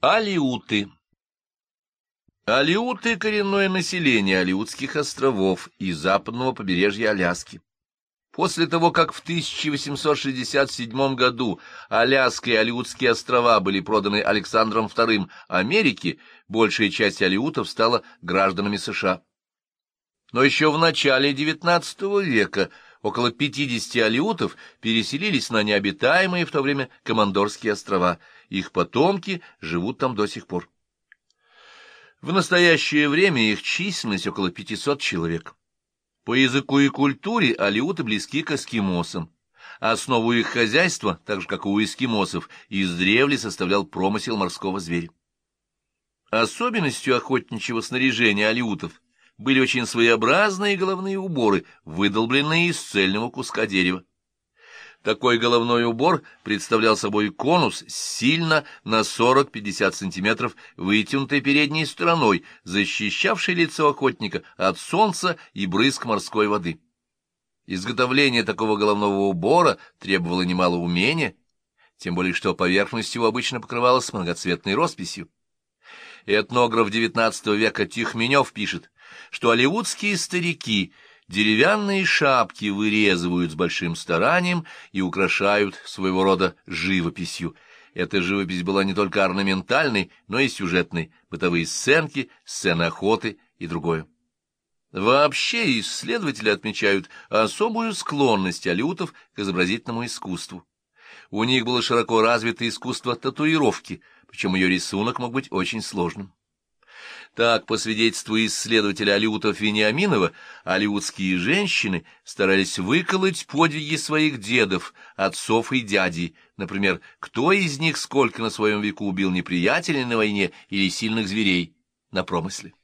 Алиуты Алиуты — коренное население Алиутских островов и западного побережья Аляски. После того, как в 1867 году Аляска и Алиутские острова были проданы Александром II Америке, большая часть алиутов стала гражданами США. Но еще в начале XIX века около 50 алиутов переселились на необитаемые в то время Командорские острова. Их потомки живут там до сих пор. В настоящее время их численность около 500 человек. По языку и культуре алиуты близки к эскимосам. Основу их хозяйства, так же как и у эскимосов, издревле составлял промысел морского зверя. Особенностью охотничьего снаряжения алиутов были очень своеобразные головные уборы, выдолбленные из цельного куска дерева. Такой головной убор представлял собой конус сильно на 40-50 сантиметров вытянутой передней стороной, защищавший лицо охотника от солнца и брызг морской воды. Изготовление такого головного убора требовало немало умения, тем более что поверхность его обычно покрывалась многоцветной росписью. Этнограф XIX века Тихменев пишет, что алиутские старики — Деревянные шапки вырезывают с большим старанием и украшают своего рода живописью. Эта живопись была не только орнаментальной, но и сюжетной, бытовые сценки, сцены охоты и другое. Вообще исследователи отмечают особую склонность алютов к изобразительному искусству. У них было широко развито искусство татуировки, причем ее рисунок мог быть очень сложным. Так, по свидетельству исследователя Алиутов Вениаминова, алиутские женщины старались выколоть подвиги своих дедов, отцов и дядей, например, кто из них сколько на своем веку убил неприятелей на войне или сильных зверей на промысле.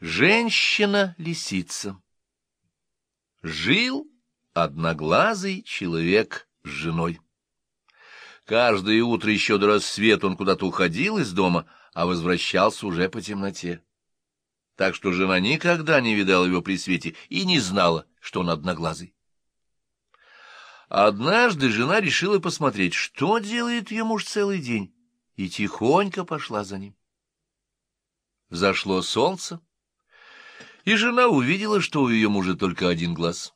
Женщина-лисица Жил одноглазый человек с женой. Каждое утро еще до рассвета он куда-то уходил из дома, а возвращался уже по темноте. Так что жена никогда не видала его при свете и не знала, что он одноглазый. Однажды жена решила посмотреть, что делает ее муж целый день, и тихонько пошла за ним. Взошло солнце, и жена увидела, что у ее мужа только один глаз.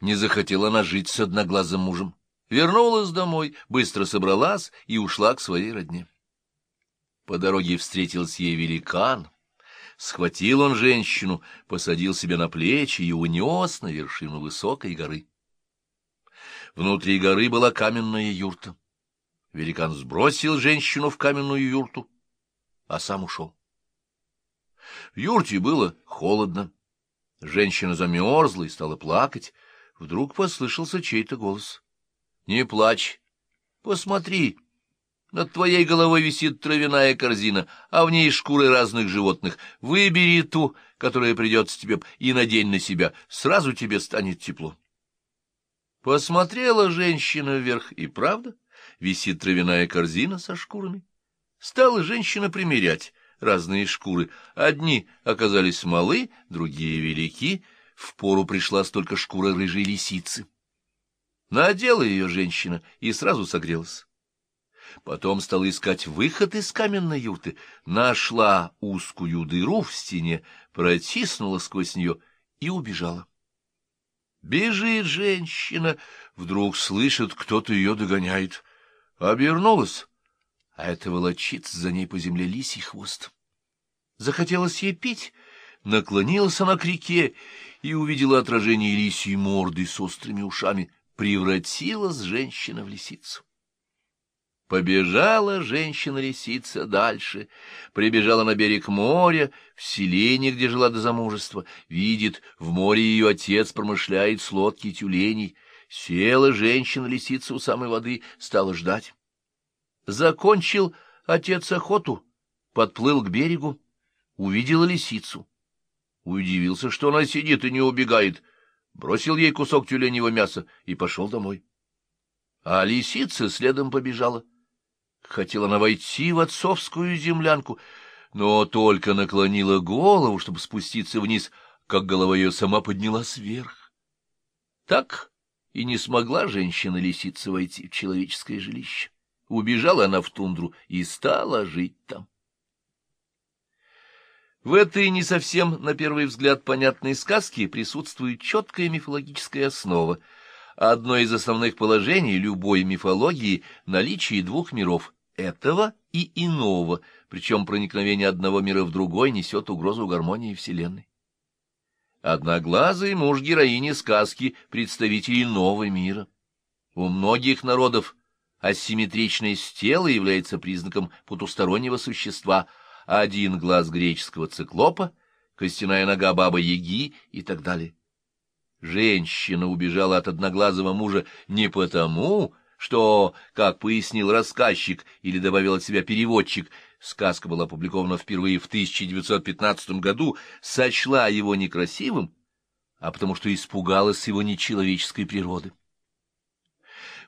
Не захотела она жить с одноглазым мужем. Вернулась домой, быстро собралась и ушла к своей родне. По дороге встретился ей великан. Схватил он женщину, посадил себе на плечи и унес на вершину высокой горы. Внутри горы была каменная юрта. Великан сбросил женщину в каменную юрту, а сам ушел. В юрте было холодно. Женщина замерзла и стала плакать. Вдруг послышался чей-то голос. — Не плачь, посмотри, над твоей головой висит травяная корзина, а в ней шкуры разных животных. Выбери ту, которая придется тебе, и надень на себя. Сразу тебе станет тепло. Посмотрела женщина вверх, и правда, висит травяная корзина со шкурами. Стала женщина примерять разные шкуры. Одни оказались малы, другие велики. В пору пришла столько шкура рыжей лисицы. Надела ее женщина и сразу согрелась. Потом стала искать выход из каменной юрты, нашла узкую дыру в стене, протиснула сквозь нее и убежала. Бежит женщина, вдруг слышит, кто-то ее догоняет. Обернулась, а это волочится за ней по земле лисий хвост. Захотелось ей пить, наклонилась она к реке и увидела отражение лисьей морды с острыми ушами. Превратилась женщина в лисицу. Побежала женщина-лисица дальше, прибежала на берег моря, в селение, где жила до замужества, видит, в море ее отец промышляет с лодки тюленей. Села женщина-лисица у самой воды, стала ждать. Закончил отец охоту, подплыл к берегу, увидела лисицу. Удивился, что она сидит и не убегает, бросил ей кусок тюленевого мяса и пошел домой. А лисица следом побежала. Хотела она войти в отцовскую землянку, но только наклонила голову, чтобы спуститься вниз, как голова ее сама поднялась вверх. Так и не смогла женщина-лисица войти в человеческое жилище. Убежала она в тундру и стала жить там. В этой не совсем, на первый взгляд, понятной сказке присутствует четкая мифологическая основа. Одно из основных положений любой мифологии — наличие двух миров — этого и иного, причем проникновение одного мира в другой несет угрозу гармонии Вселенной. Одноглазый муж героини сказки — представитель иного мира. У многих народов асимметричность тела является признаком потустороннего существа — один глаз греческого циклопа, костяная нога бабы-яги и так далее. Женщина убежала от одноглазого мужа не потому, что, как пояснил рассказчик или добавил от себя переводчик, сказка была опубликована впервые в 1915 году, сочла его некрасивым, а потому что испугалась его нечеловеческой природы.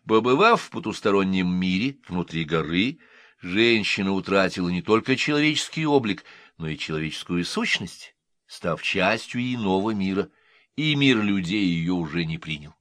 Побывав в потустороннем мире, внутри горы, женщина утратила не только человеческий облик, но и человеческую сущность, став частью иного мира, и мир людей ее уже не принял.